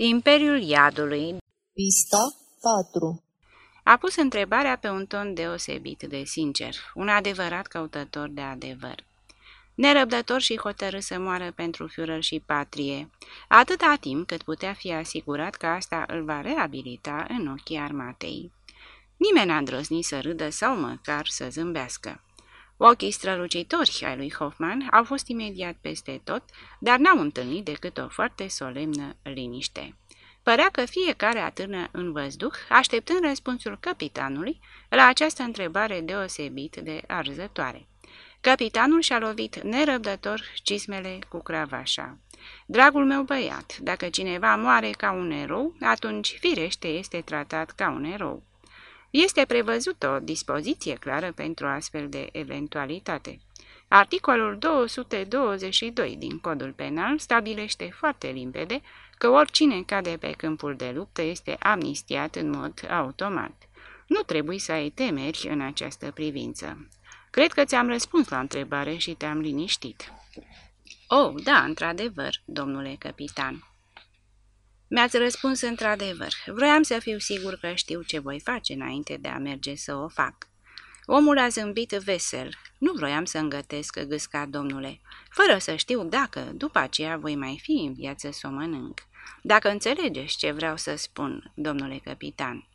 Imperiul Iadului Pista 4 A pus întrebarea pe un ton deosebit de sincer, un adevărat căutător de adevăr. Nerăbdător și hotărât să moară pentru Führer și patrie, atâta timp cât putea fi asigurat că asta îl va reabilita în ochii armatei. Nimeni n-a îndrăznit să râdă sau măcar să zâmbească. Ochii strălucitori ai lui Hoffman au fost imediat peste tot, dar n-au întâlnit decât o foarte solemnă liniște. Părea că fiecare atârnă în văzduh, așteptând răspunsul capitanului la această întrebare deosebit de arzătoare. Capitanul și-a lovit nerăbdător cismele cu cravașa. Dragul meu băiat, dacă cineva moare ca un erou, atunci firește este tratat ca un erou. Este prevăzută o dispoziție clară pentru astfel de eventualitate. Articolul 222 din Codul Penal stabilește foarte limpede că oricine cade pe câmpul de luptă este amnistiat în mod automat. Nu trebuie să ai temeri în această privință. Cred că ți-am răspuns la întrebare și te-am liniștit. Oh, da, într-adevăr, domnule capitan. Mi-ați răspuns într-adevăr. Vroiam să fiu sigur că știu ce voi face înainte de a merge să o fac. Omul a zâmbit vesel. Nu vroiam să îngătesc gâsca, domnule, fără să știu dacă, după aceea, voi mai fi în viață să o mănânc. Dacă înțelegeți ce vreau să spun, domnule capitan.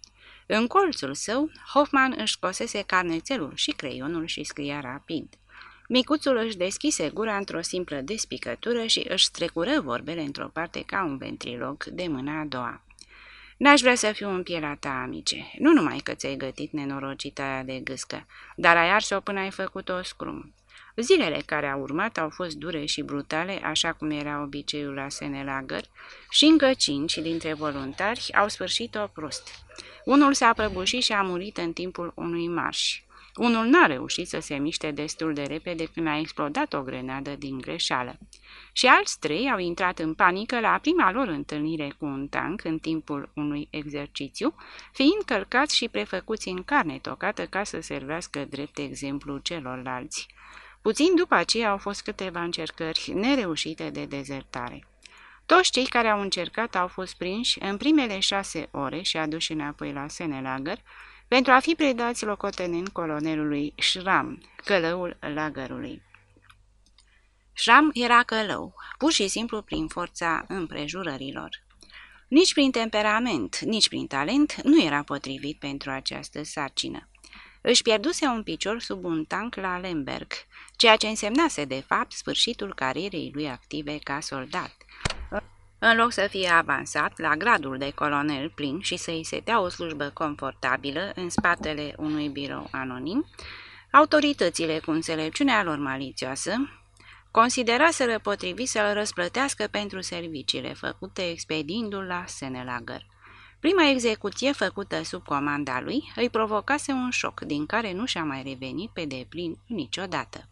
În colțul său, Hoffman își scosese carnețelul și creionul și scria rapid. Micuțul își deschise gura într-o simplă despicătură și își strecură vorbele într-o parte ca un ventrilog de mâna a doua. N-aș vrea să fiu în pielea ta, amice, nu numai că ți-ai gătit nenorocita aia de gâscă, dar ai ars-o până ai făcut-o scrum. Zilele care au urmat au fost dure și brutale, așa cum era obiceiul la Senelagăr, și încă cinci dintre voluntari au sfârșit-o prost. Unul s-a prăbușit și a murit în timpul unui marș. Unul n-a reușit să se miște destul de repede când a explodat o grenadă din greșeală. Și alți trei au intrat în panică la prima lor întâlnire cu un tank în timpul unui exercițiu, fiind călcați și prefăcuți în carne tocată ca să servească drept exemplu celorlalți. Puțin după aceea au fost câteva încercări nereușite de dezertare. Toți cei care au încercat au fost prinși în primele șase ore și aduși înapoi la Senelagăr, pentru a fi predați locotenent colonelului Schramm, călăul lagărului. Schramm era călău, pur și simplu prin forța împrejurărilor. Nici prin temperament, nici prin talent nu era potrivit pentru această sarcină. Își pierduse un picior sub un tank la Lemberg, ceea ce însemnase de fapt sfârșitul carierei lui active ca soldat. În loc să fie avansat la gradul de colonel plin și să-i se dea o slujbă confortabilă în spatele unui birou anonim, autoritățile cu înțelepciunea lor malițioasă consideraseră potrivit să-l răsplătească pentru serviciile făcute expedindu-l la Senelagăr. Prima execuție făcută sub comanda lui îi provocase un șoc din care nu și-a mai revenit pe deplin niciodată.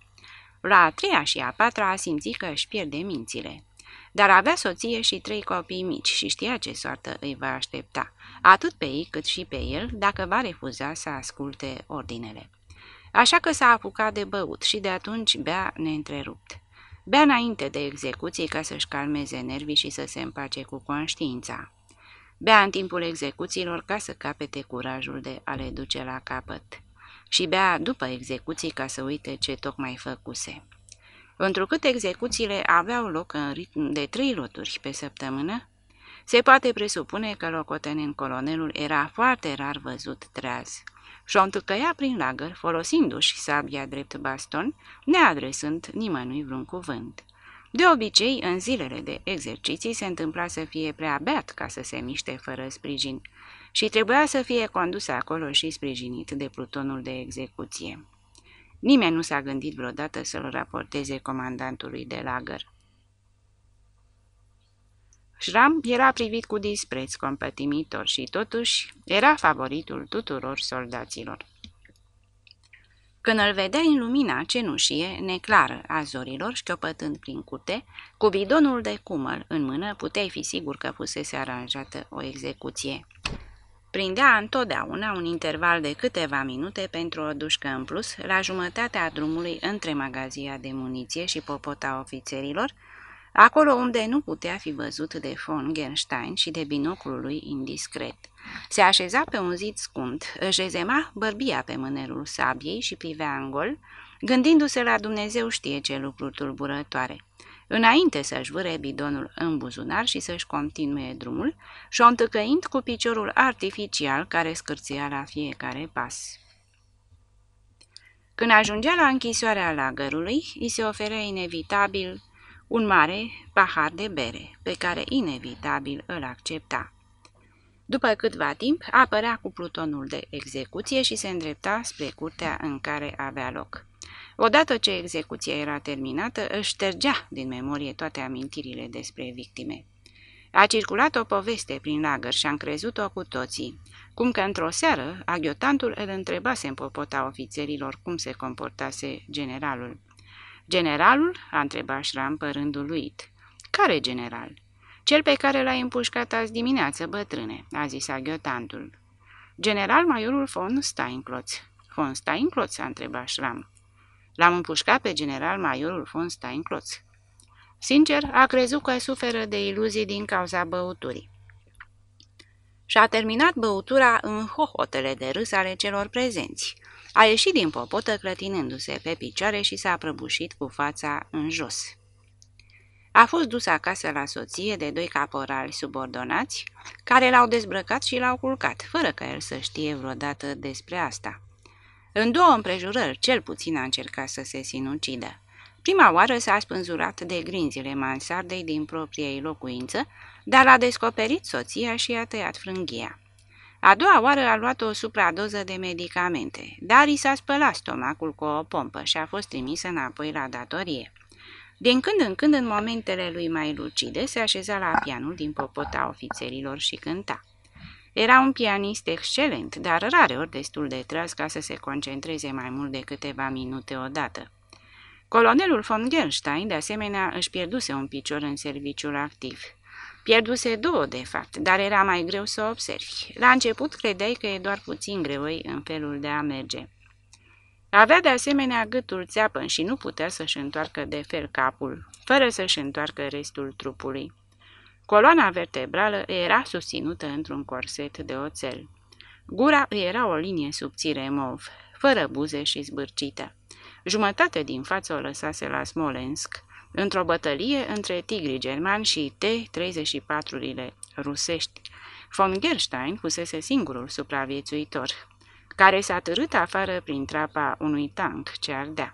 La a treia și a patra a simțit că își pierde mințile. Dar avea soție și trei copii mici și știa ce soartă îi va aștepta, atât pe ei cât și pe el, dacă va refuza să asculte ordinele. Așa că s-a apucat de băut și de atunci bea neîntrerupt. Bea înainte de execuție ca să-și calmeze nervii și să se împace cu conștiința. Bea în timpul execuțiilor ca să capete curajul de a le duce la capăt. Și bea după execuții ca să uite ce tocmai făcuse. Întrucât execuțiile aveau loc în ritm de trei loturi pe săptămână, se poate presupune că locotenent colonelul era foarte rar văzut treaz și o întâlcăia prin lagăr, folosindu-și sabia drept baston, neadresând nimănui vreun cuvânt. De obicei, în zilele de exerciții se întâmpla să fie prea beat ca să se miște fără sprijin și trebuia să fie condus acolo și sprijinit de plutonul de execuție. Nimeni nu s-a gândit vreodată să-l raporteze comandantului de lagăr. Șram era privit cu dispreț compătimitor și totuși era favoritul tuturor soldaților. Când îl vedeai în lumina cenușie, neclară a zorilor, șchiopătând prin curte, cu bidonul de cumăl în mână, puteai fi sigur că fusese aranjată o execuție. Prindea întotdeauna un interval de câteva minute pentru o dușcă în plus, la jumătatea drumului între magazia de muniție și popota ofițerilor, acolo unde nu putea fi văzut de von Genstein și de binoclul lui indiscret. Se așeza pe un zid scund, își ezema bărbia pe mânerul sabiei și privea în gol, gândindu-se la Dumnezeu știe ce lucruri tulburătoare. Înainte să-și vâre bidonul în buzunar și să-și continue drumul, și-o întâcăind cu piciorul artificial care scârția la fiecare pas. Când ajungea la închisoarea lagărului, îi se oferea inevitabil un mare pahar de bere, pe care inevitabil îl accepta. După câtva timp, apărea cu plutonul de execuție și se îndrepta spre curtea în care avea loc. Odată ce execuția era terminată, își ștergea din memorie toate amintirile despre victime. A circulat o poveste prin lagăr și am crezut-o cu toții, cum că într-o seară aghiotantul îl întrebase în popota ofițerilor cum se comportase generalul. Generalul? a întrebat Șram părând uluit. Care general? Cel pe care l-ai împușcat azi dimineață, bătrâne, a zis aghiotantul. General majorul von Steinklotz. Von Steinklotz? a întrebat Șram. L-am împușcat pe general majorul von Steinklotz. Sincer, a crezut că suferă de iluzii din cauza băuturii. Și-a terminat băutura în hohotele de râs ale celor prezenți. A ieșit din popotă clătinându-se pe picioare și s-a prăbușit cu fața în jos. A fost dus acasă la soție de doi caporali subordonați, care l-au dezbrăcat și l-au culcat, fără ca el să știe vreodată despre asta. În două împrejurări, cel puțin a încercat să se sinucidă. Prima oară s-a spânzurat de grinzile mansardei din propriei locuință, dar a descoperit soția și a tăiat frânghia. A doua oară a luat o supradoză de medicamente, dar i s-a spălat stomacul cu o pompă și a fost trimisă înapoi la datorie. Din când în când, în momentele lui mai lucide, se așeza la pianul din popota ofițerilor și cânta. Era un pianist excelent, dar rare ori destul de tras ca să se concentreze mai mult de câteva minute odată. Colonelul von Gerstein, de asemenea, își pierduse un picior în serviciul activ. Pierduse două, de fapt, dar era mai greu să observi. La început credeai că e doar puțin greoi în felul de a merge. Avea de asemenea gâtul țeapăn și nu putea să-și întoarcă de fel capul, fără să-și întoarcă restul trupului. Coloana vertebrală era susținută într-un corset de oțel. Gura era o linie subțire mov, fără buze și zbârcită. Jumătate din față o lăsase la Smolensk, într-o bătălie între tigrii germani și T-34-urile rusești. Von Gerstein fusese singurul supraviețuitor, care s-a târât afară prin trapa unui tank ce ardea,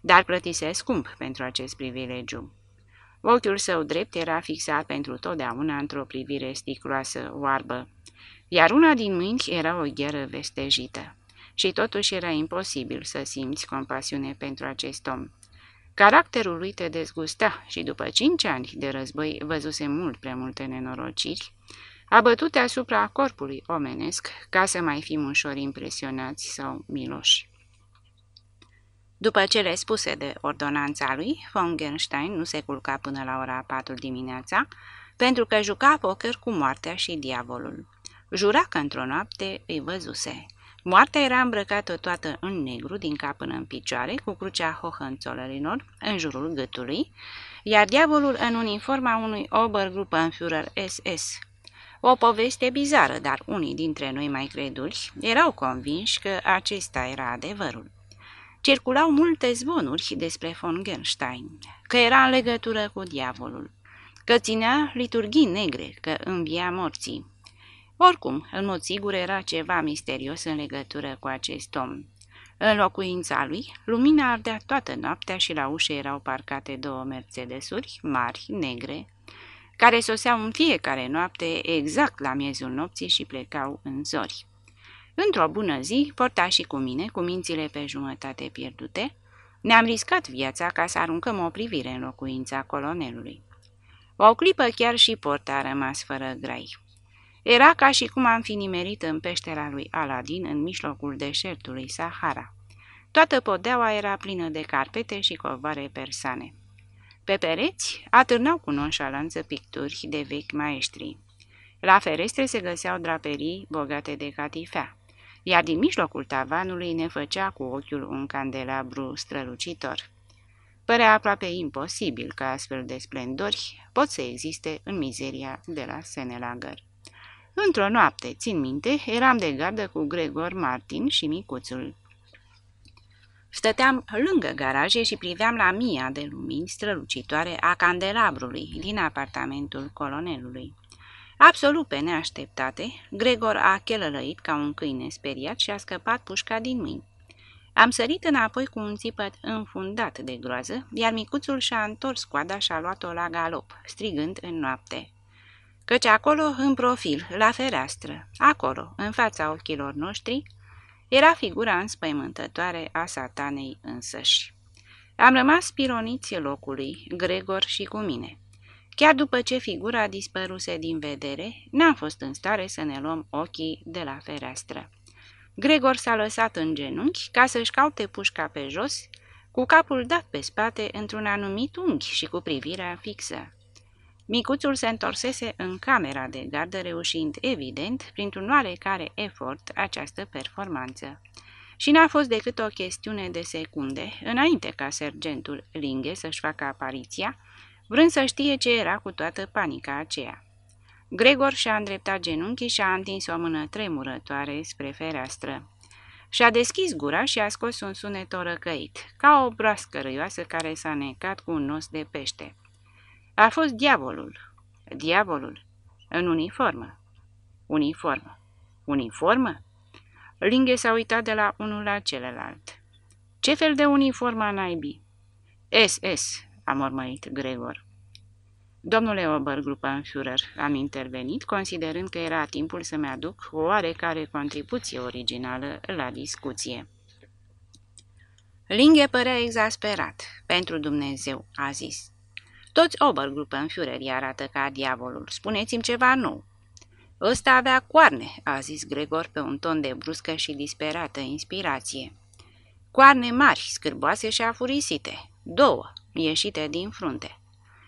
dar plătise scump pentru acest privilegiu. Ochiul său drept era fixat pentru totdeauna într-o privire sticloasă, oarbă, iar una din mâini era o gheră vestejită. Și totuși era imposibil să simți compasiune pentru acest om. Caracterul lui te dezgusta și după cinci ani de război văzuse mult prea multe nenorociri, abătute asupra corpului omenesc, ca să mai fim ușor impresionați sau miloși. După cele spuse de ordonanța lui, von Genstein nu se culca până la ora 4 dimineața, pentru că juca poker cu moartea și diavolul. Jura că într-o noapte îi văzuse. Moartea era îmbrăcată toată în negru, din cap până în picioare, cu crucea Hohenzollerinor în jurul gâtului, iar diavolul în uniforma unui Obergruppenführer SS. O poveste bizară, dar unii dintre noi mai credulși erau convinși că acesta era adevărul. Circulau multe zvonuri despre von Genstein, că era în legătură cu diavolul, că ținea liturghii negre, că învia morții. Oricum, în mod sigur era ceva misterios în legătură cu acest om. În locuința lui, lumina ardea toată noaptea și la ușă erau parcate două mercedesuri mari, negre, care soseau în fiecare noapte exact la miezul nopții și plecau în zori. Într-o bună zi, porta și cu mine, cu mințile pe jumătate pierdute, ne-am riscat viața ca să aruncăm o privire în locuința colonelului. O clipă chiar și porta a rămas fără grai. Era ca și cum am fi nimerit în peștera lui Aladin în mijlocul deșertului Sahara. Toată podeaua era plină de carpete și covare persane. Pe pereți atârnau cu nonșalanță picturi de vechi maestri. La ferestre se găseau draperii bogate de catifea iar din mijlocul tavanului ne făcea cu ochiul un candelabru strălucitor. Părea aproape imposibil ca astfel de splendori pot să existe în mizeria de la Senelager. Într-o noapte, țin minte, eram de gardă cu Gregor Martin și micuțul. Stăteam lângă garaje și priveam la mia de lumini strălucitoare a candelabrului din apartamentul colonelului. Absolut pe neașteptate, Gregor a chelălăit ca un câine speriat și a scăpat pușca din mâini. Am sărit înapoi cu un țipăt înfundat de groază, iar micuțul și-a întors coada și a luat-o la galop, strigând în noapte. Căci acolo, în profil, la fereastră, acolo, în fața ochilor noștri, era figura înspăimântătoare a satanei însăși. Am rămas spironiți locului, Gregor și cu mine. Chiar după ce figura dispăruse din vedere, n-am fost în stare să ne luăm ochii de la fereastră. Gregor s-a lăsat în genunchi ca să-și caute pușca pe jos, cu capul dat pe spate într-un anumit unghi și cu privirea fixă. Micuțul se întorsese în camera de gardă, reușind, evident, printr-un oarecare efort, această performanță. Și n-a fost decât o chestiune de secunde, înainte ca sergentul Linghe să-și facă apariția, vrând să știe ce era cu toată panica aceea. Gregor și-a îndreptat genunchii și a întins o mână tremurătoare spre fereastră. Și-a deschis gura și a scos un sunet orăcăit, ca o broască râioasă care s-a necat cu un nos de pește. A fost diavolul. Diavolul. În uniformă. Uniformă. Uniformă? Linghe s-a uitat de la unul la celălalt. Ce fel de uniformă naibii? SS, a mormăit Gregor. Domnule Obergruppenführer, am intervenit, considerând că era timpul să-mi aduc o oarecare contribuție originală la discuție. Linghe părea exasperat. Pentru Dumnezeu, a zis. Toți Obergruppenführerii arată ca diavolul. Spuneți-mi ceva nou. Ăsta avea coarne, a zis Gregor pe un ton de bruscă și disperată inspirație. Coarne mari, scârboase și afurisite. Două, ieșite din frunte.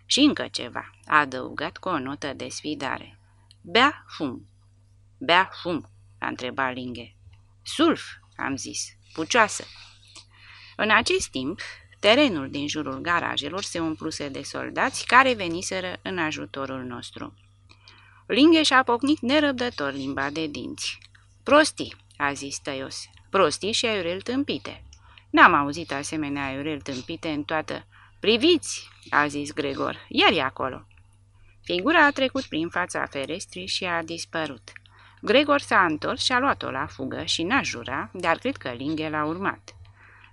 Și încă ceva, a adăugat cu o notă de sfidare. Bea fum. Bea fum, a întrebat Linghe. Sulf, am zis, pucioasă. În acest timp, terenul din jurul garajelor se umpluse de soldați care veniseră în ajutorul nostru. Linghe și-a pocnit nerăbdător limba de dinți. Prostii, a zis tăios, prostii și aiurel tâmpite. N-am auzit asemenea aiurel tâmpite în toată Priviți!" a zis Gregor. Iar e acolo!" Figura a trecut prin fața ferestrii și a dispărut. Gregor s-a întors și a luat-o la fugă și n-a jura, dar cred că Linghe l-a urmat.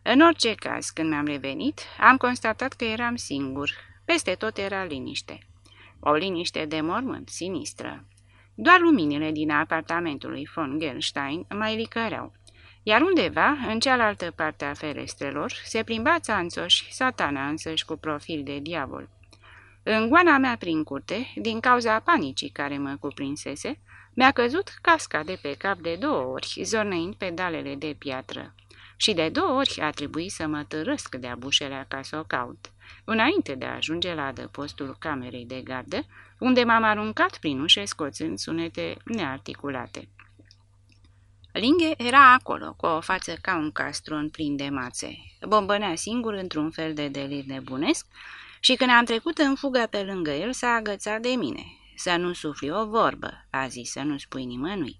În orice caz, când mi-am revenit, am constatat că eram singur. Peste tot era liniște. O liniște de mormânt, sinistră. Doar luminile din apartamentul lui von Gelstein mai licăreau iar undeva, în cealaltă parte a ferestrelor, se plimba țanțoși satana însăși cu profil de diavol. În goana mea prin curte, din cauza panicii care mă cuprinsese, mi-a căzut casca de pe cap de două ori, zornăind pedalele de piatră. Și de două ori a trebuit să mă târăsc de abușelea ca să o caut, înainte de a ajunge la adăpostul camerei de gardă, unde m-am aruncat prin ușe scoțând sunete nearticulate. Linghe era acolo, cu o față ca un castron plin de mațe. Bombănea singur într-un fel de delir nebunesc și când am trecut în fugă pe lângă el, s-a agățat de mine. Să nu sufli o vorbă, a zis să nu spui nimănui.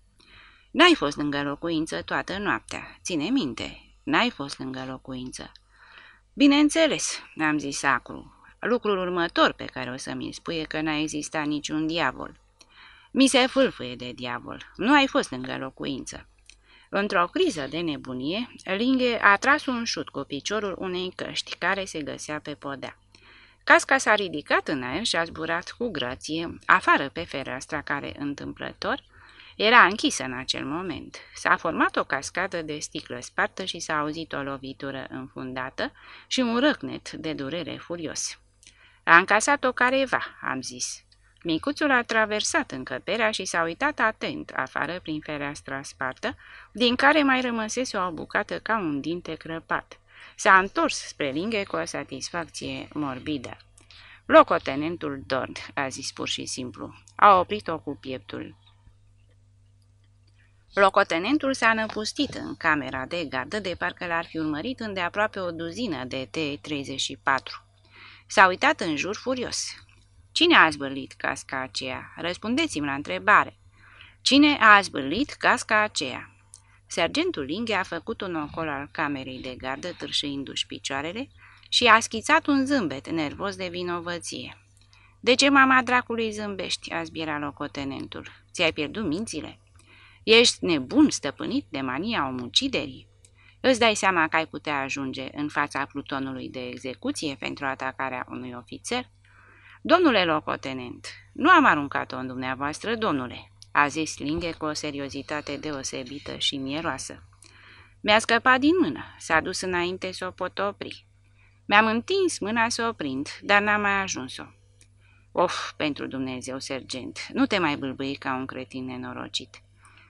N-ai fost lângă locuință toată noaptea, ține minte, n-ai fost lângă locuință. Bineînțeles, am zis acru. Lucrul următor pe care o să mi-l spui e că n-a existat niciun diavol. Mi se fâlfâie de diavol, nu ai fost lângă locuință. Într-o criză de nebunie, Linghe a tras un șut cu piciorul unei căști care se găsea pe podea. Casca s-a ridicat în aer și a zburat cu grație, afară pe fereastra care, întâmplător, era închisă în acel moment. S-a format o cascadă de sticlă spartă și s-a auzit o lovitură înfundată și un răcnet de durere furios. A încasat-o careva, am zis. Micuțul a traversat încăperea și s-a uitat atent afară prin fereastra spartă, din care mai rămăsese o bucată ca un dinte crăpat. S-a întors spre linghe cu o satisfacție morbidă. Locotenentul Dorn, a zis pur și simplu. A oprit-o cu pieptul. Locotenentul s-a năpustit în camera de gardă de parcă l-ar fi urmărit îndeaproape o duzină de T-34. S-a uitat în jur furios. Cine a zbârlit casca aceea? Răspundeți-mi la întrebare. Cine a zbârlit casca aceea? Sergentul Linghe a făcut un ocol al camerei de gardă, târșâindu-și picioarele, și a schițat un zâmbet nervos de vinovăție. De ce mama dracului zâmbești?" a zbiera locotenentul. Ți-ai pierdut mințile?" Ești nebun stăpânit de mania omuciderii? Îți dai seama că ai putea ajunge în fața plutonului de execuție pentru atacarea unui ofițer? Domnule locotenent, nu am aruncat-o în dumneavoastră, domnule, a zis Linghe cu o seriozitate deosebită și mieroasă. Mi-a scăpat din mână, s-a dus înainte să o pot opri. Mi-am întins mâna să o prind, dar n-am mai ajuns-o. Of, pentru Dumnezeu, sergent, nu te mai bâlbâi ca un cretin nenorocit.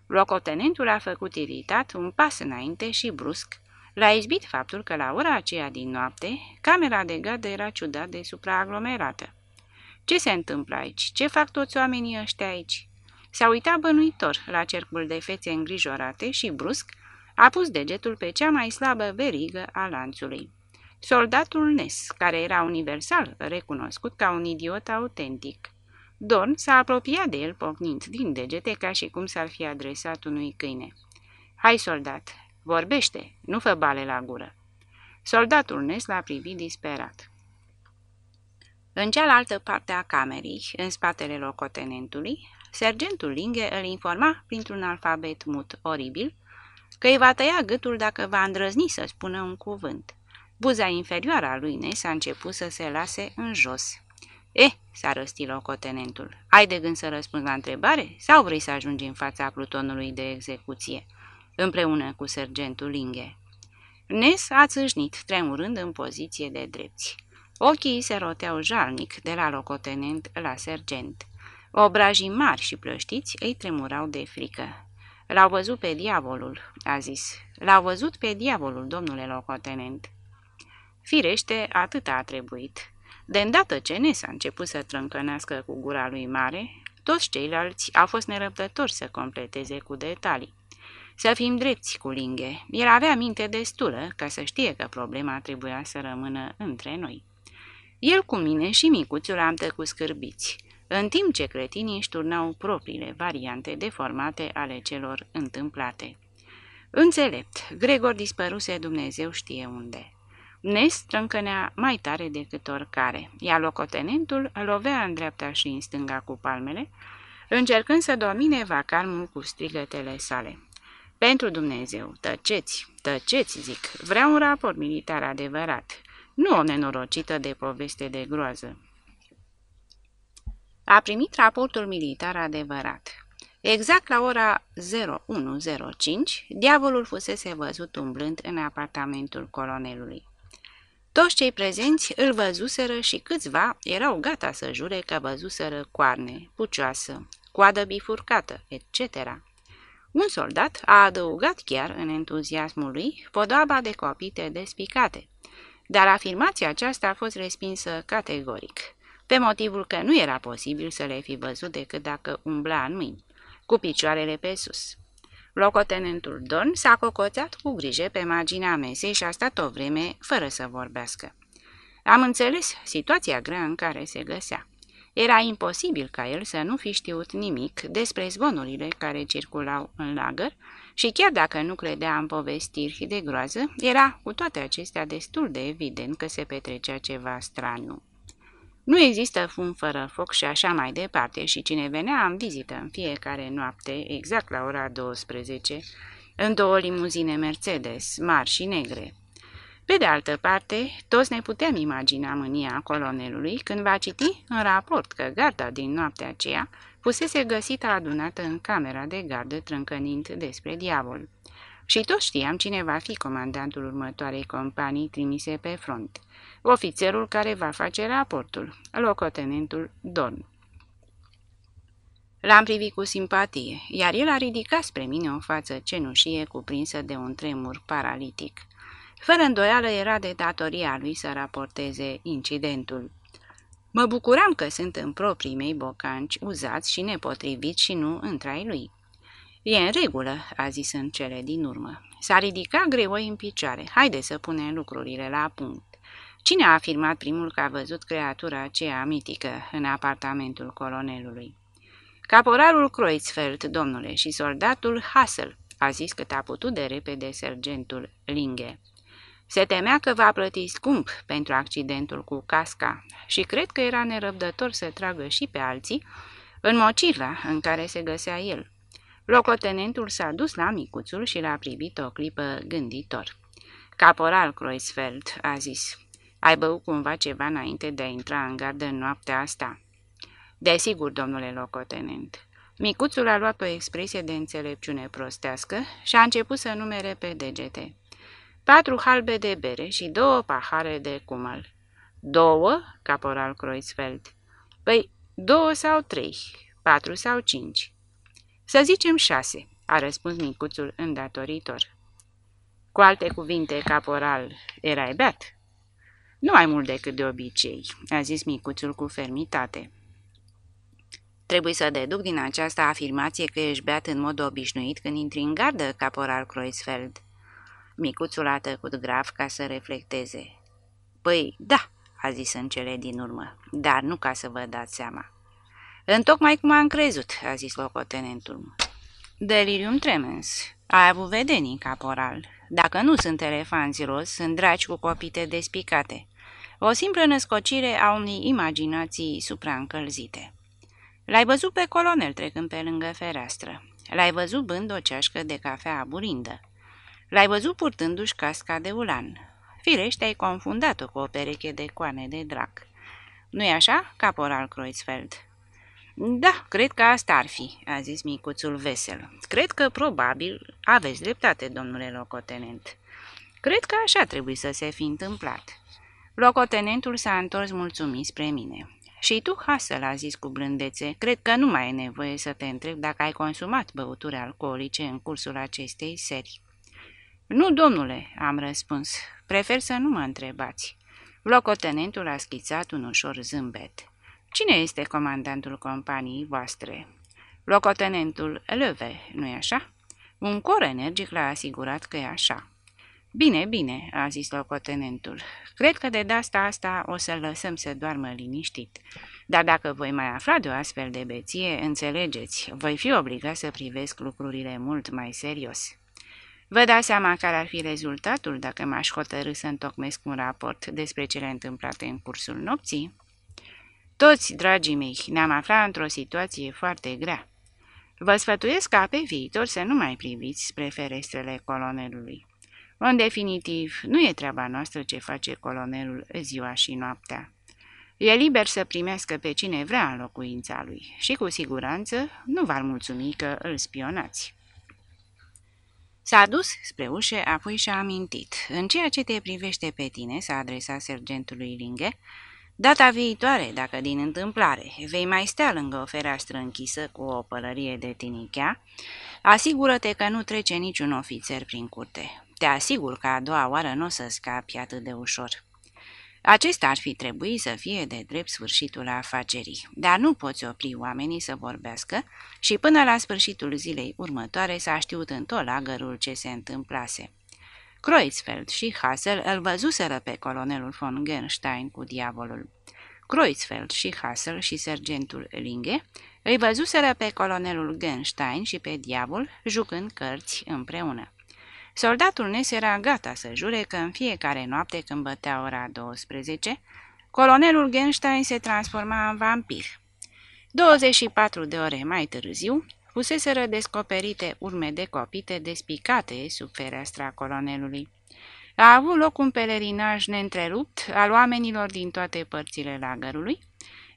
Locotenentul a făcut iritat un pas înainte și brusc. L-a izbit faptul că la ora aceea din noapte, camera de gardă era ciudat de supraaglomerată. Ce se întâmplă aici? Ce fac toți oamenii ăștia aici?" S-a uitat bănuitor la cercul de fețe îngrijorate și brusc a pus degetul pe cea mai slabă verigă a lanțului. Soldatul Nes, care era universal recunoscut ca un idiot autentic. Dorn s-a apropiat de el pocnind din degete ca și cum s-ar fi adresat unui câine. Hai, soldat, vorbește, nu fă bale la gură. Soldatul Nes l-a privit disperat. În cealaltă parte a camerei, în spatele locotenentului, sergentul Linge îl informa printr-un alfabet mut oribil că îi va tăia gâtul dacă va îndrăzni să spună un cuvânt. Buza inferioară a lui Nes a început să se lase în jos. Eh, s-a răstit locotenentul, ai de gând să răspunzi la întrebare sau vrei să ajungi în fața plutonului de execuție, împreună cu sergentul Linge? Nes a țâșnit, tremurând în poziție de drepți. Ochii se roteau jalnic de la locotenent la sergent. Obrajii mari și plăștiți îi tremurau de frică. L-au văzut pe diavolul, a zis. L-au văzut pe diavolul, domnule locotenent. Firește, atât a trebuit. De îndată ce Nes a început să trâncănească cu gura lui mare, toți ceilalți au fost nerăbdători să completeze cu detalii. Să fim drepți cu Linghe, el avea minte destulă ca să știe că problema trebuia să rămână între noi. El cu mine și micuțul am tăcut scârbiți, în timp ce cretinii își turnau propriile variante deformate ale celor întâmplate. Înțelept, Gregor dispăruse Dumnezeu știe unde. Nes strâncănea mai tare decât oricare, iar locotenentul lovea în dreapta și în stânga cu palmele, încercând să domine vacarmul cu strigătele sale. Pentru Dumnezeu, tăceți, tăceți, zic, vreau un raport militar adevărat, nu o nenorocită de poveste de groază. A primit raportul militar adevărat. Exact la ora 0105, diavolul fusese văzut umblând în apartamentul colonelului. Toți cei prezenți îl văzuseră și câțiva erau gata să jure că văzuseră coarne, pucioasă, coadă bifurcată, etc. Un soldat a adăugat chiar în entuziasmul lui podoaba de copite despicate, dar afirmația aceasta a fost respinsă categoric, pe motivul că nu era posibil să le fi văzut decât dacă umbla în mâini, cu picioarele pe sus. Locotenentul Don s-a cocoțat cu grijă pe marginea mesei și a stat o vreme fără să vorbească. Am înțeles situația grea în care se găsea. Era imposibil ca el să nu fi știut nimic despre zvonurile care circulau în lagăr și chiar dacă nu credea în povestiri de groază, era cu toate acestea destul de evident că se petrecea ceva straniu. Nu există fum fără foc și așa mai departe și cine venea în vizită în fiecare noapte, exact la ora 12, în două limuzine Mercedes, mari și negre. Pe de altă parte, toți ne putem imagina mânia colonelului când va citi în raport că garda din noaptea aceea fusese găsită adunată în camera de gardă trâncănind despre diavol. Și toți știam cine va fi comandantul următoarei companii trimise pe front – ofițerul care va face raportul, locotenentul Don. L-am privit cu simpatie, iar el a ridicat spre mine o față cenușie cuprinsă de un tremur paralitic. Fără îndoială era de datoria lui să raporteze incidentul. Mă bucuram că sunt în proprii mei bocanci uzați și nepotriviți și nu întrai lui. E în regulă," a zis în cele din urmă. S-a ridicat greoi în picioare. Haide să punem lucrurile la punct. Cine a afirmat primul că a văzut creatura aceea mitică în apartamentul colonelului? Caporalul Kreuzfeld, domnule, și soldatul Hassel, a zis cât a putut de repede sergentul Linge. Se temea că va plăti scump pentru accidentul cu casca și cred că era nerăbdător să tragă și pe alții în mocirla în care se găsea el. Locotenentul s-a dus la micuțul și l-a privit o clipă gânditor. Caporal Kreuzfeld, a zis, ai băut cumva ceva înainte de a intra în gardă în noaptea asta?" Desigur, domnule locotenent." Micuțul a luat o expresie de înțelepciune prostească și a început să numere pe degete. Patru halbe de bere și două pahare de cumăl. Două, caporal Kreuzfeld. Păi, două sau trei, patru sau cinci. Să zicem șase, a răspuns micuțul îndatoritor. Cu alte cuvinte, caporal, erai beat? Nu mai mult decât de obicei, a zis micuțul cu fermitate. Trebuie să deduc din această afirmație că ești beat în mod obișnuit când intri în gardă, caporal Kreuzfeld. Micuțul a tăcut grav ca să reflecteze. Păi, da, a zis în cele din urmă, dar nu ca să vă dați seama. Întocmai cum am crezut, a zis locotenentul. Delirium tremens. Ai avut vedenii, caporal. Dacă nu sunt elefanți roz, sunt draci cu copite despicate. O simplă născocire a unei imaginații supraîncălzite. L-ai văzut pe colonel trecând pe lângă fereastră. L-ai văzut bând o ceașcă de cafea aburindă. L-ai văzut purtându-și casca de ulan. Firește, ai confundat-o cu o pereche de coane de drac. Nu-i așa, caporal Kreuzfeld?" Da, cred că asta ar fi," a zis micuțul vesel. Cred că probabil aveți dreptate, domnule locotenent. Cred că așa trebuie să se fi întâmplat." Locotenentul s-a întors mulțumit spre mine. Și tu, Hasel, a zis cu blândețe, cred că nu mai e nevoie să te întreb dacă ai consumat băuturi alcoolice în cursul acestei serii. Nu, domnule, am răspuns. Prefer să nu mă întrebați. Locotenentul a schițat un ușor zâmbet. Cine este comandantul companiei voastre? Locotenentul Leve, nu-i așa? Un cor energic l-a asigurat că e așa. Bine, bine, a zis locotenentul. Cred că de data asta o să-l lăsăm să doarmă liniștit. Dar dacă voi mai afla de o astfel de beție, înțelegeți, voi fi obligat să privesc lucrurile mult mai serios. Vă dați seama care ar fi rezultatul dacă m-aș hotărâ să întocmesc un raport despre cele întâmplate în cursul nopții? Toți, dragii mei, ne-am aflat într-o situație foarte grea. Vă sfătuiesc ca pe viitor să nu mai priviți spre ferestrele colonelului. În definitiv, nu e treaba noastră ce face colonelul ziua și noaptea. E liber să primească pe cine vrea în locuința lui și cu siguranță nu v-ar mulțumi că îl spionați. S-a dus spre ușă, apoi și-a amintit. În ceea ce te privește pe tine, s-a adresat sergentului Linghe, data viitoare, dacă din întâmplare vei mai stea lângă o fereastră închisă cu o pălărie de tinichea, asigură-te că nu trece niciun ofițer prin curte. Te asigur că a doua oară nu o să scapi atât de ușor. Acesta ar fi trebuit să fie de drept sfârșitul afacerii, dar nu poți opri oamenii să vorbească și până la sfârșitul zilei următoare s-a știut în tot lagărul ce se întâmplase. Kreuzfeld și Hassel îl văzuseră pe colonelul von Genstein cu diavolul. Kreuzfeld și Hassel și sergentul Linge îi văzuseră pe colonelul Genstein și pe diavol jucând cărți împreună. Soldatul Nes era gata să jure că în fiecare noapte când bătea ora 12, colonelul Genstein se transforma în vampir. 24 de ore mai târziu, fuseseră descoperite urme de copite despicate sub fereastra colonelului. A avut loc un pelerinaj neîntrerupt al oamenilor din toate părțile lagărului,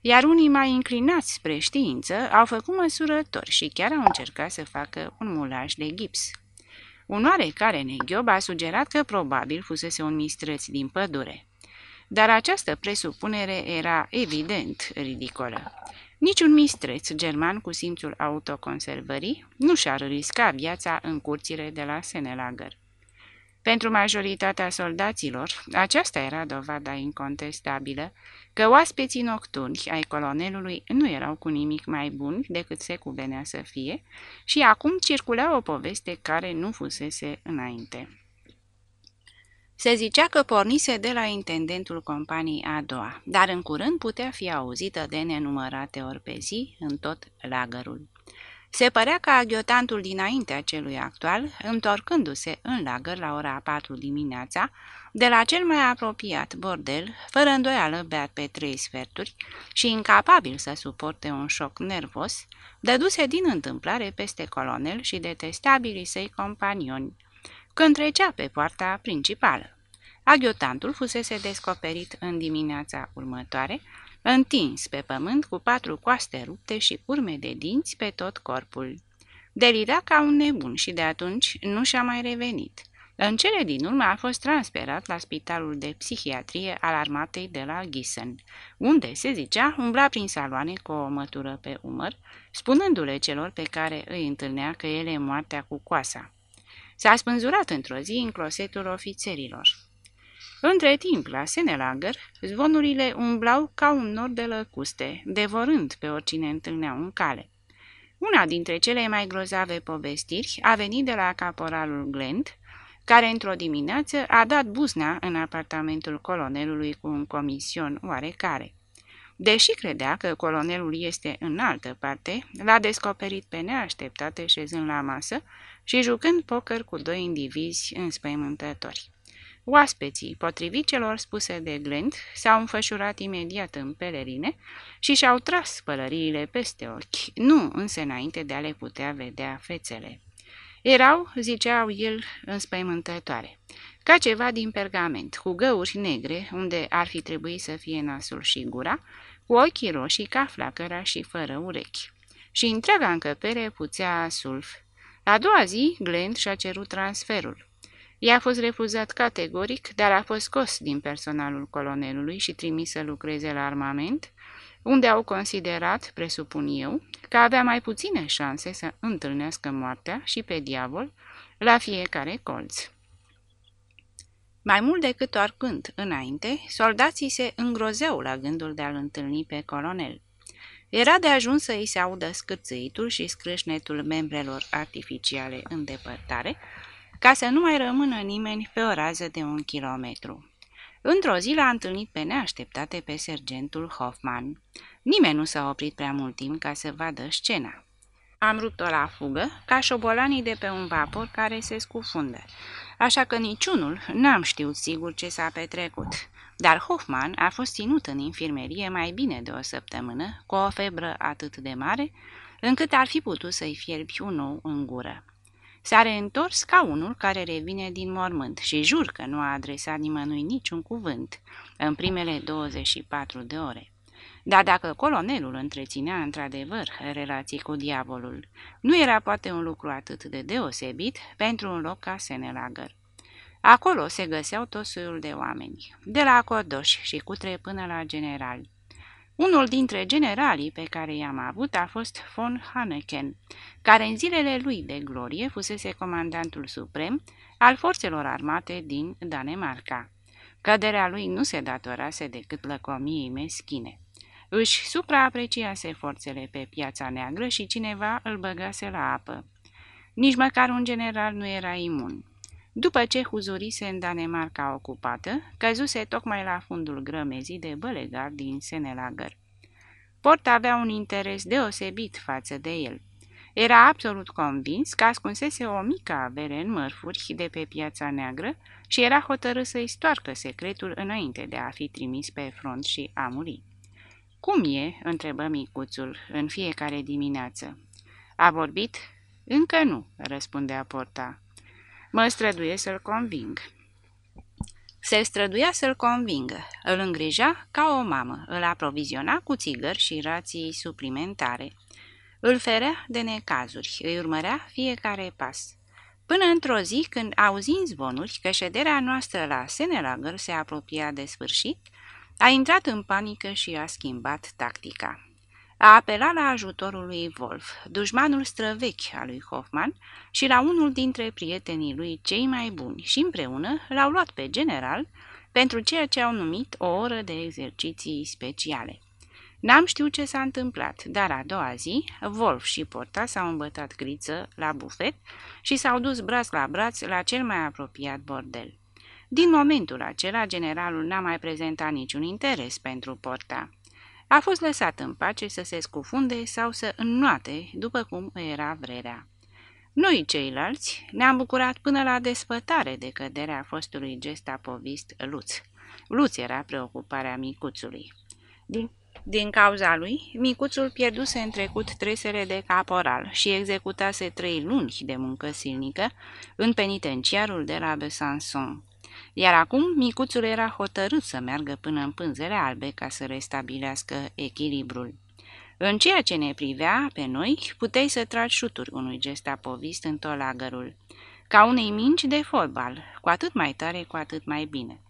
iar unii mai inclinați spre știință au făcut măsurători și chiar au încercat să facă un mulaj de gips. Un oarecare neghiob a sugerat că probabil fusese un mistreț din pădure. Dar această presupunere era evident ridicolă. Niciun mistreț german cu simțul autoconservării nu și-ar risca viața în curțile de la Senelager. Pentru majoritatea soldaților, aceasta era dovada incontestabilă că oaspeții nocturni ai colonelului nu erau cu nimic mai buni decât se cuvenea să fie și acum circula o poveste care nu fusese înainte. Se zicea că pornise de la intendentul companiei a doua, dar în curând putea fi auzită de nenumărate ori pe zi în tot lagărul. Se părea că aghiotantul dinaintea celui actual, întorcându-se în lagăr la ora 4 dimineața, de la cel mai apropiat bordel, fără îndoială beat pe trei sferturi și incapabil să suporte un șoc nervos, dăduse din întâmplare peste colonel și detestabilii săi companioni, când trecea pe poarta principală. Aghiotantul fusese descoperit în dimineața următoare, întins pe pământ cu patru coaste rupte și urme de dinți pe tot corpul. Delira ca un nebun și de atunci nu și-a mai revenit. În cele din urmă a fost transferat la spitalul de psihiatrie al armatei de la Gießen, unde, se zicea, umbla prin saloane cu o mătură pe umăr, spunându-le celor pe care îi întâlnea că ele moartea cu coasa. S-a spânzurat într-o zi în closetul ofițerilor. Între timp, la Senelager, zvonurile umblau ca un nor de lăcuste, devorând pe oricine întâlneau în cale. Una dintre cele mai grozave povestiri a venit de la caporalul Glent, care într-o dimineață a dat buzna în apartamentul colonelului cu un comision oarecare. Deși credea că colonelul este în altă parte, l-a descoperit pe neașteptate șezând la masă și jucând poker cu doi indivizi înspăimântători. Oaspeții, potrivit celor spuse de Glent, s-au înfășurat imediat în pelerine și și-au tras pălăriile peste ochi, nu însă înainte de a le putea vedea fețele. Erau, ziceau el, înspăimântătoare, ca ceva din pergament, cu găuri negre, unde ar fi trebuit să fie nasul și gura, cu ochii roșii ca flacăra și fără urechi. Și întreaga încăpere puțea sulf. A doua zi, Glent și-a cerut transferul. I-a fost refuzat categoric, dar a fost scos din personalul colonelului și trimis să lucreze la armament, unde au considerat, presupun eu, că avea mai puține șanse să întâlnească moartea și pe diavol la fiecare colț. Mai mult decât oricând înainte, soldații se îngrozeau la gândul de a-l întâlni pe colonel. Era de ajuns să îi se audă scârțâitul și scrâșnetul membrelor artificiale în depărtare, ca să nu mai rămână nimeni pe o rază de un kilometru. Într-o zi l-a întâlnit pe neașteptate pe sergentul Hoffman. Nimeni nu s-a oprit prea mult timp ca să vadă scena. Am rupt-o la fugă, ca șobolanii de pe un vapor care se scufundă, așa că niciunul n-am știut sigur ce s-a petrecut. Dar Hoffman a fost ținut în infirmerie mai bine de o săptămână, cu o febră atât de mare, încât ar fi putut să-i fierbi un nou în gură. S-a reîntors ca unul care revine din mormânt și jur că nu a adresat nimănui niciun cuvânt în primele 24 de ore. Dar dacă colonelul întreținea într-adevăr relații cu diavolul, nu era poate un lucru atât de deosebit pentru un loc ca Senelagăr. Acolo se găseau tot soiul de oameni, de la codoși și cutre până la generali. Unul dintre generalii pe care i-am avut a fost von Haneken, care în zilele lui de glorie fusese comandantul suprem al forțelor armate din Danemarca. Căderea lui nu se datorase decât lăcomiei meschine. Își supraapreciase forțele pe piața neagră și cineva îl băgase la apă. Nici măcar un general nu era imun. După ce huzurise în Danemarca ocupată, căzuse tocmai la fundul grămezii de bălegar din Senelagăr. Port avea un interes deosebit față de el. Era absolut convins că ascunsese o mică avere în mărfuri de pe piața neagră și era hotărât să-i stoarcă secretul înainte de a fi trimis pe front și a muri. Cum e?" întrebă micuțul în fiecare dimineață. A vorbit?" Încă nu," răspundea Porta. Mă străduie să-l conving." Se străduia să-l convingă, îl îngrija ca o mamă, îl aproviziona cu țigări și rații suplimentare. Îl ferea de necazuri, îi urmărea fiecare pas. Până într-o zi, când auzind zvonuri că șederea noastră la Senelagăr se apropia de sfârșit, a intrat în panică și a schimbat tactica. A apelat la ajutorul lui Wolf, dușmanul străvechi al lui Hoffman, și la unul dintre prietenii lui cei mai buni și împreună l-au luat pe general pentru ceea ce au numit o oră de exerciții speciale. N-am știut ce s-a întâmplat, dar a doua zi, Wolf și Porta s-au îmbătat griță la bufet și s-au dus braț la braț la cel mai apropiat bordel. Din momentul acela, generalul n-a mai prezentat niciun interes pentru Porta. A fost lăsat în pace să se scufunde sau să înnoate, după cum era vrerea. Noi, ceilalți, ne-am bucurat până la despătare de căderea fostului gestapovist Luț. Luț era preocuparea micuțului. Din din cauza lui, micuțul pierduse în trecut tresele de caporal și executase trei luni de muncă silnică în penitenciarul de la Besançon. Iar acum micuțul era hotărât să meargă până în pânzele albe ca să restabilească echilibrul. În ceea ce ne privea pe noi, puteai să tragi șuturi unui gestapovist în tolagărul, ca unei minci de fotbal, cu atât mai tare, cu atât mai bine.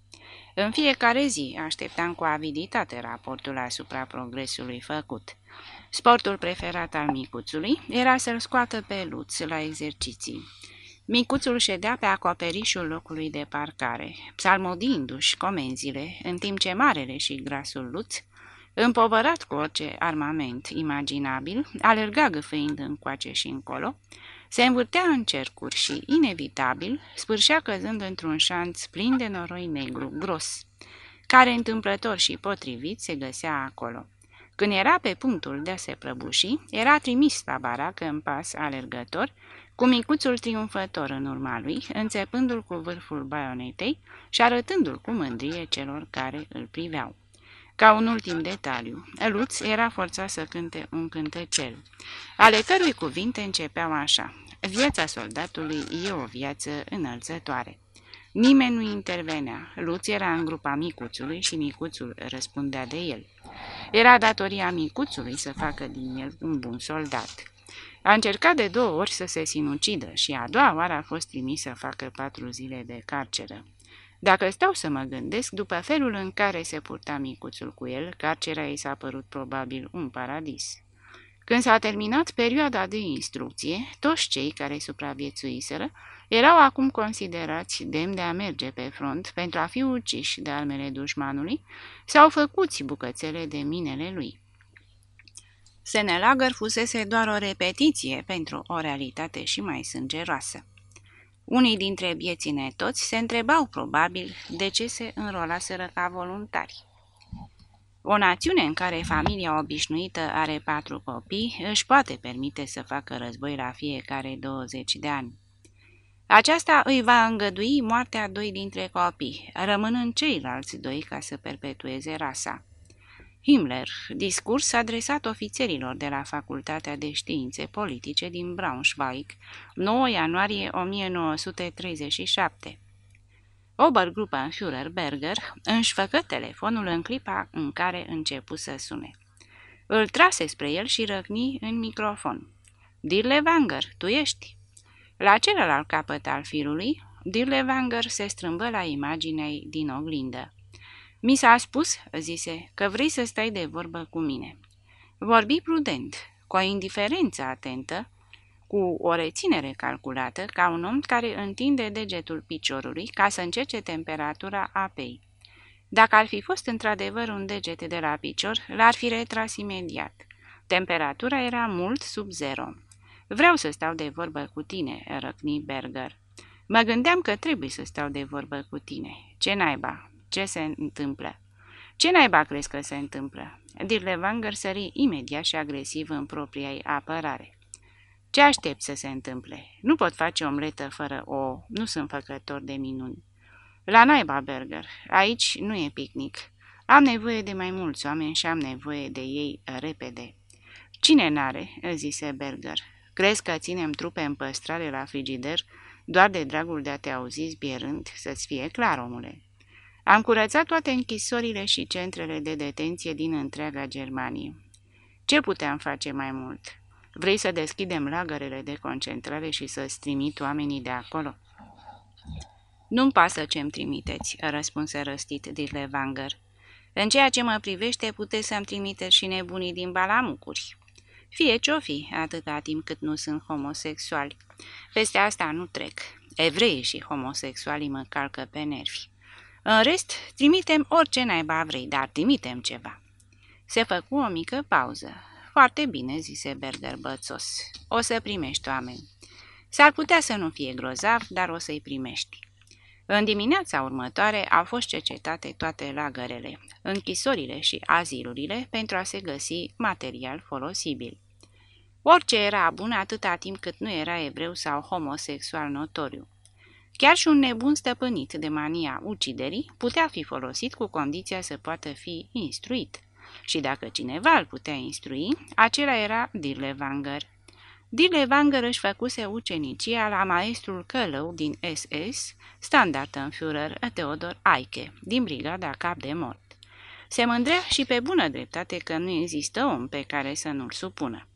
În fiecare zi așteptam cu aviditate raportul asupra progresului făcut. Sportul preferat al micuțului era să-l scoată pe Luț la exerciții. Micuțul ședea pe acoperișul locului de parcare, psalmodindu-și comenzile, în timp ce marele și grasul Luț, împovărat cu orice armament imaginabil, alerga gâfâind încoace și încolo, se învârtea în cercuri și, inevitabil, sfârșea căzând într-un șanț plin de noroi negru, gros, care, întâmplător și potrivit, se găsea acolo. Când era pe punctul de a se prăbuși, era trimis la baracă în pas alergător, cu micuțul triumfător în urma lui, înțepându-l cu vârful baionetei și arătându-l cu mândrie celor care îl priveau. Ca un ultim detaliu, Luț era forțat să cânte un cântecel, ale cărui cuvinte începeau așa. Viața soldatului e o viață înălțătoare. Nimeni nu intervenea. Luț era în grupa micuțului și micuțul răspundea de el. Era datoria micuțului să facă din el un bun soldat. A încercat de două ori să se sinucidă și a doua oară a fost trimis să facă patru zile de carceră. Dacă stau să mă gândesc, după felul în care se purta micuțul cu el, carcera i s-a părut probabil un paradis. Când s-a terminat perioada de instrucție, toți cei care supraviețuiseră erau acum considerați demn de a merge pe front pentru a fi uciși de armele dușmanului sau făcuți bucățele de minele lui. Senelagăr fusese doar o repetiție pentru o realitate și mai sângeroasă. Unii dintre bieții netoți se întrebau probabil de ce se înrolaseră ca voluntari. O națiune în care familia obișnuită are patru copii își poate permite să facă război la fiecare 20 de ani. Aceasta îi va îngădui moartea doi dintre copii, rămânând ceilalți doi ca să perpetueze rasa. Himmler, discurs adresat ofițerilor de la Facultatea de Științe Politice din Braunschweig, 9 ianuarie 1937 Obergruppenführer Berger își făcă telefonul în clipa în care începu să sune. Îl trase spre el și răcni în microfon. Dirlewanger, tu ești?" La celălalt capăt al firului, Dirlewanger se strâmbă la imaginea din oglindă. Mi s-a spus," zise, că vrei să stai de vorbă cu mine. Vorbi prudent, cu o indiferență atentă, cu o reținere calculată, ca un om care întinde degetul piciorului ca să încerce temperatura apei. Dacă ar fi fost într-adevăr un deget de la picior, l-ar fi retras imediat. Temperatura era mult sub zero. Vreau să stau de vorbă cu tine, răcni Berger. Mă gândeam că trebuie să stau de vorbă cu tine. Ce naiba? Ce se întâmplă? Ce naiba crezi că se întâmplă? Dirlevanger sări imediat și agresiv în propria ei apărare. Ce aștept să se întâmple? Nu pot face omletă fără o... Nu sunt făcător de minuni. La naiba, Berger. Aici nu e picnic. Am nevoie de mai mulți oameni și am nevoie de ei repede. Cine n-are?" zise Berger. Crezi că ținem trupe în păstrare la frigider doar de dragul de a te auzi zbierând? Să-ți fie clar, omule." Am curățat toate închisorile și centrele de detenție din întreaga Germanie. Ce puteam face mai mult? Vrei să deschidem lagărele de concentrare și să-ți trimit oamenii de acolo?" Nu-mi pasă ce-mi trimiteți," răspunse răstit Dirlevanger. În ceea ce mă privește, puteți să-mi trimiteți și nebunii din balamucuri. Fie ce-o fi, atâta timp cât nu sunt homosexuali. Peste asta nu trec. Evreii și homosexualii mă calcă pe nervi. În rest, trimitem orice naiba vrei, dar trimitem ceva. Se făcu o mică pauză. Foarte bine, zise Berger bățos. O să primești oameni. S-ar putea să nu fie grozav, dar o să-i primești. În dimineața următoare au fost cercetate toate lagărele, închisorile și azilurile pentru a se găsi material folosibil. Orice era bun atâta timp cât nu era evreu sau homosexual notoriu. Chiar și un nebun stăpânit de mania uciderii putea fi folosit cu condiția să poată fi instruit. Și dacă cineva îl putea instrui, acela era Dirlewanger. Dirlewanger își făcuse ucenicia la maestrul călău din SS, Standartenführer Theodor Eike, din brigada cap de mort. Se mândrea și pe bună dreptate că nu există om pe care să nu-l supună.